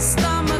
Hasta.